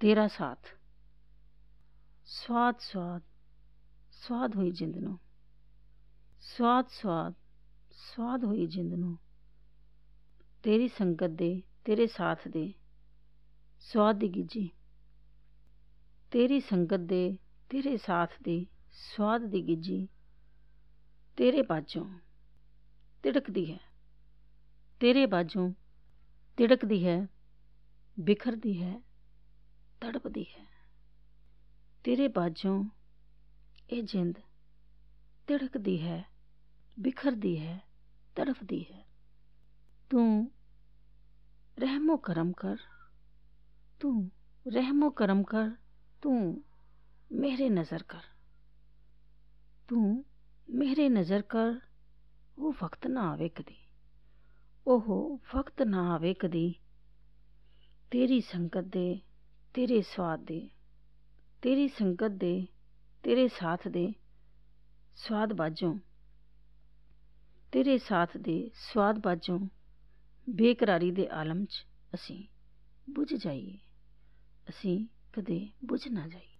ਤੇਰਾ ਸਾਥ। ਸਵਾਦ ਸਵਾਦ ਸਵਾਦ ਹੋਈ ਜਿੰਦ ਨੂੰ। ਸਵਾਦ ਸਵਾਦ ਸਵਾਦ ਹੋਈ ਜਿੰਦ ਨੂੰ। ਤੇਰੀ ਸੰਗਤ ਦੇ, ਤੇਰੇ ਸਾਥ ਦੇ ਸਵਾਦ ਦੀ ਗਿੱਜੀ ਤੇਰੀ ਸੰਗਤ ਦੇ, ਤੇਰੇ ਸਾਥ ਦੇ ਸਵਾਦ ਦੀ ਗਿੱਜੀ ਤੇਰੇ ਬਾਝੋਂ ਤਿੜਕਦੀ ਹੈ। ਤੇਰੇ ਬਾਝੋਂ ਤਿੜਕਦੀ ਹੈ, ਬਿਖਰਦੀ ਹੈ। ਤੜਪਦੀ ਹੈ। ਤੇਰੇ ਬਾਝੋਂ ਇਹ ਜਿੰਦ ਤਿੜਕਦੀ ਹੈ, ਬਿਖਰਦੀ ਹੈ, ਤੜਫਦੀ ਹੈ। ਤੂੰ ਰਹਿਮੋ ਕਰਮ ਕਰ, ਤੂੰ ਰਹਿਮੋ ਕਰਮ ਕਰ, ਤੂੰ ਮੇਰੇ ਨਜ਼ਰ ਕਰ। ਤੂੰ ਮੇਰੇ ਨਜ਼ਰ ਕਰ, ਉਹ ਵਕਤ ਨਾ ਆਵੇ ਕਦੀ ਉਹ ਵਕਤ ਨਾ ਆਵੇ ਕਦੀ ਤੇਰੀ ਸੰਗਤ ਦੇ ਤੇਰੇ ਸਵਾਦ ਦੇ, ਤੇਰੀ ਸੰਗਤ ਦੇ, ਤੇਰੇ ਸਾਥ ਦੇ ਸਵਾਦ ਬਾਝੋਂ, ਤੇਰੇ ਸਾਥ ਦੇ ਸਵਾਦ ਬਾਝੋਂ ਬੇਕਰਾਰੀ ਦੇ ਆਲਮ 'ਚ ਅਸੀਂ ਬੁਝ ਜਾਈਏ, ਅਸੀਂ ਕਦੇ ਬੁਝ ਨਾ ਜਾਈਏ।